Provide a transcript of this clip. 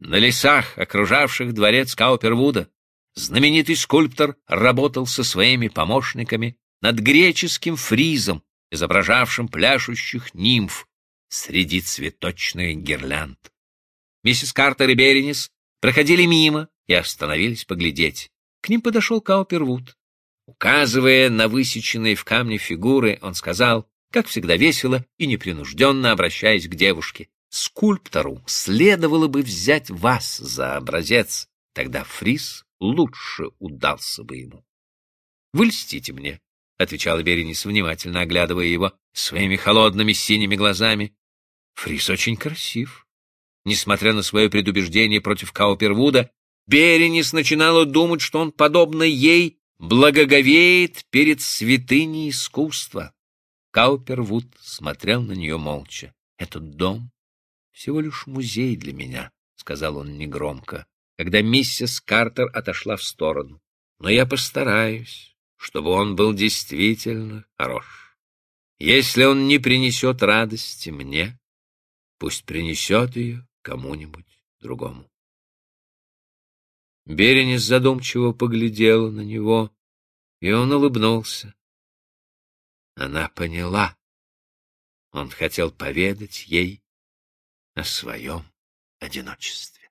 На лесах, окружавших дворец Каупервуда, знаменитый скульптор работал со своими помощниками над греческим фризом, изображавшим пляшущих нимф среди цветочных гирлянд. Миссис Картер и Беренис проходили мимо и остановились поглядеть. К ним подошел Каупервуд. Указывая на высеченные в камне фигуры, он сказал, как всегда весело и непринужденно обращаясь к девушке, «Скульптору следовало бы взять вас за образец, тогда фриз лучше удался бы ему». «Вы льстите мне», — отвечала Беренис, внимательно оглядывая его своими холодными синими глазами. «Фриз очень красив». Несмотря на свое предубеждение против Каупервуда, Беренис начинала думать, что он, подобно ей, благоговеет перед святыней искусства. Каупервуд смотрел на нее молча. «Этот дом всего лишь музей для меня», — сказал он негромко, когда миссис Картер отошла в сторону. «Но я постараюсь, чтобы он был действительно хорош. Если он не принесет радости мне, пусть принесет ее кому-нибудь другому». Беренис задумчиво поглядела на него, и он улыбнулся. Она поняла. Он хотел поведать ей о своем одиночестве.